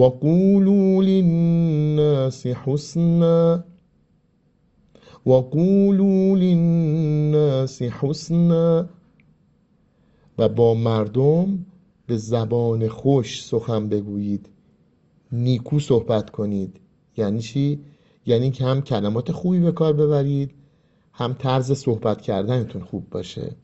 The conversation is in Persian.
وقولوا للناس حسنا وقولوا للناس حسنا. و با مردم به زبان خوش سخن بگویید نیکو صحبت کنید. یعنی چی؟ یعنی که هم کلمات خوبی به کار ببرید هم طرز صحبت کردنتون خوب باشه.